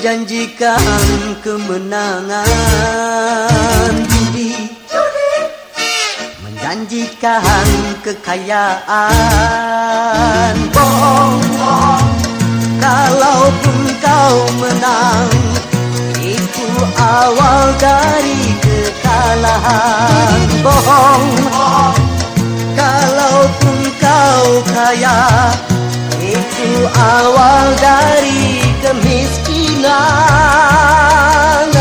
Menjanjikan kemenangan. Judi menjanjikan kekayaan. Bohong kalaupun kau menang itu awal dari kekalahan. Bohong kalaupun kau kaya itu awal dari kemiskinan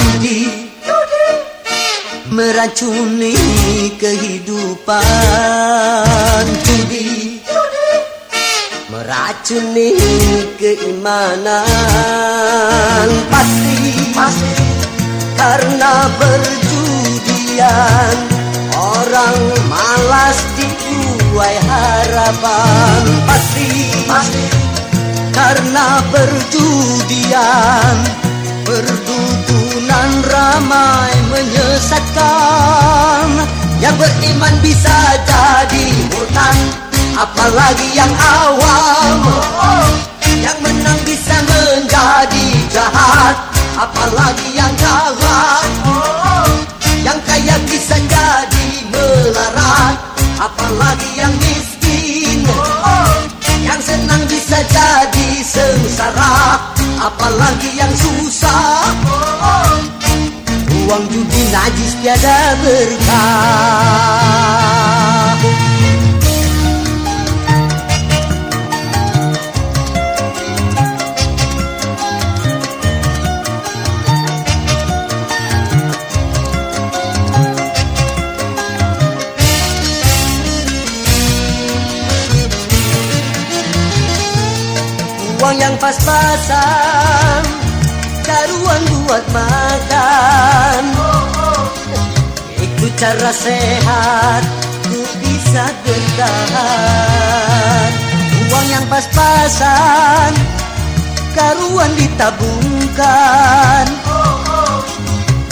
Judi meracuni kehidupan. Judi meracuni keimanan. Pasti, pasti karena perjudian Orang malas dibuai harapan. Pasti, pasti karena perjudian ramai menyesatkan. Yang beriman bisa jadi hutan Apalagi yang awam. Yang menang bisa menjadi jahat Apalagi yang kalah Yang kaya bisa jadi melarat Apalagi yang miskin. Yang senang bisa jadi sengsara Apalagi yang susah Uang judi najis tiada berkah. Uang yang pas-pasan Daruan buat makan. Itu cara sehat Ku bisa bertahan. Uang yang pas-pasan Karuan ditabungkan.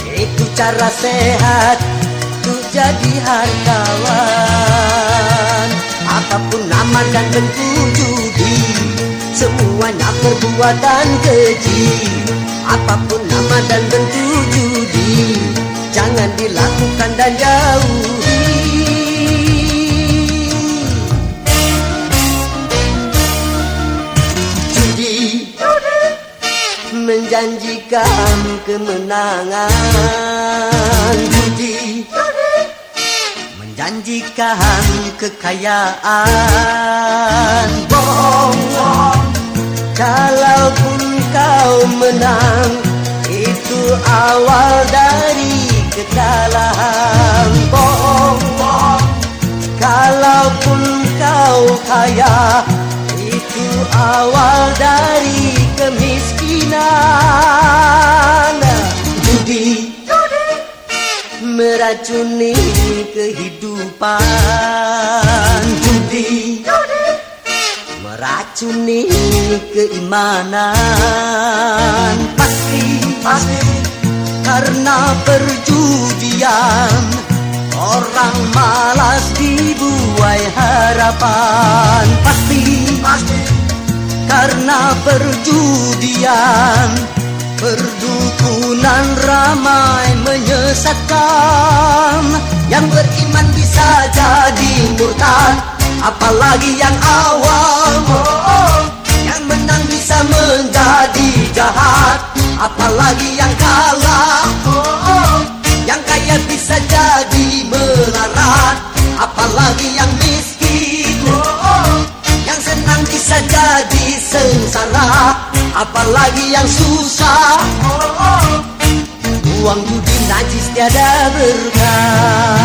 Itu cara sehat Ku jadi hartawan. Apa pun nama dan bentuk judi Semuanya perbuatan keji Apa pun nama dan bentuk judi Jangan dilakukan dan jauhi. Judi Menjanjikan kemenangan. Judi Menjanjikan kekayaan. Bohong Kalaupun kau menang. Itu awal dari kekalahan. Bohong Kalaupun kau kaya Itu awal dari kemiskinan. Judi. Meracuni kehidupan meracuni keimanan. Pasti, pasti karena perjudian. Orang malas dibuai harapan. Pasti, pasti karena perjudian. Perdukunan ramai menyesatkan. Yang beriman bisa jadi murtad Apalagi yang awam Yang menang bisa menjadi jahat. Apalagi yang kalah Yang kaya bisa jadi melarat. Apalagi yang miskin Yang senang bisa jadi sengsara. Apalagi yang susah Uang judi najis tiada berkah